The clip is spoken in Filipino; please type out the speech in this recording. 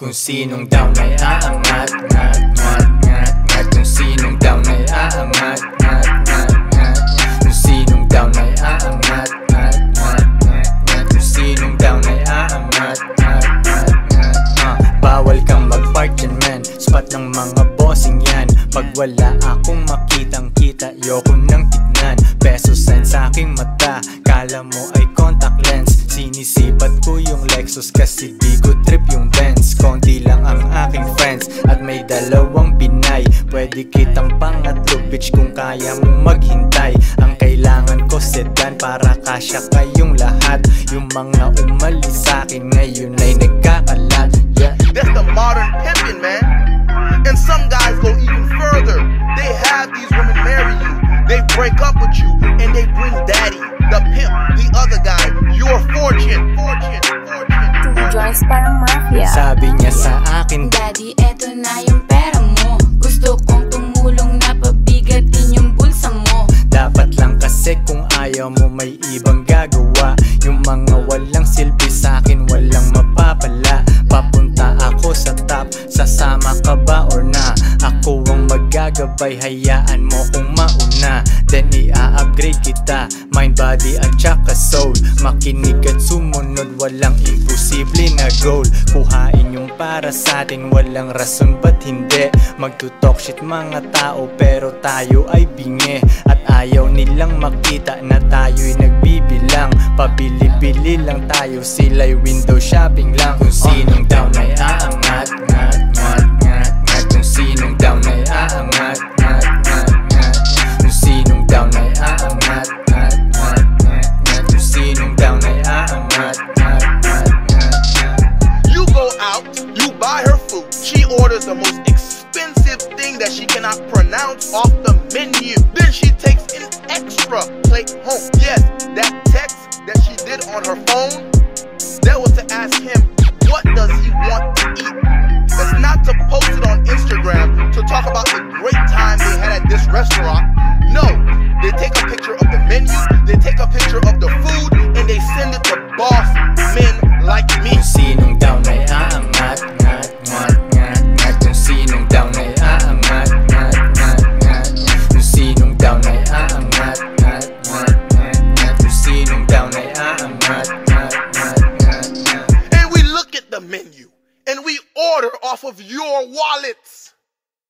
Kung sinong down ay aangat, ngat, ngat, ngat, ngat. Kung sinong down ay aangat, ngat, ngat, ngat. Kung sinong down ay aangat, ngat, ngat, ngat, ngat. Kung sinong down ay aangat, ngat, ngat, ngat. Ah, Bawal kang mag-park dyan man. Spot ng mga bossing yan. Pag wala akong makitang kita Yoko nang tignan. Peso sign sa aking mata. Kala mo ay Sinisipat ko yung Lexus kasi di ko trip yung Benz Konti lang ang aking friends at may dalawang Pinay Pwede kitang pangatlo bitch kung kaya mong maghintay Ang kailangan ko sedan para kasya kayong lahat Yung mga umalis sa akin ngayon ay nagkakalat yeah. That's the modern pimping, man. And some guys go even further. They have these women. They break up with you and they bring daddy, the pimp, the other guy, your fortune, fortune, fortune. Joyce parang mafia. Sabi niya sa akin Daddy, eto na yung pera mo. Gusto kong tumulong na pabigatin yung bulsa mo. Dapat lang kasi kung ayaw mo may ibang gagawa magagabay, hayaan mo kung mauna. Then i-upgrade kita, mind, body at saka soul. Makinig at sumunod, walang imposible na goal. Kuhain yung para sa atin, walang rason ba't hindi. Magtutalk shit mga tao pero tayo ay bingi. At ayaw nilang makita na tayo'y nagbibilang. Pabili-bili lang tayo, sila'y window shopping lang. Kung sinong down ay aangat, She orders the most expensive thing that she cannot pronounce off the menu. Then she takes an extra plate home. Yes, that text that she did on her phone, that was to ask him, what does he want to eat? That's not to post it on Instagram to talk about the great time they had at this restaurant. No, they take a picture of the menu, they take a picture of the food, and they send it to boss men like me. off of your wallet.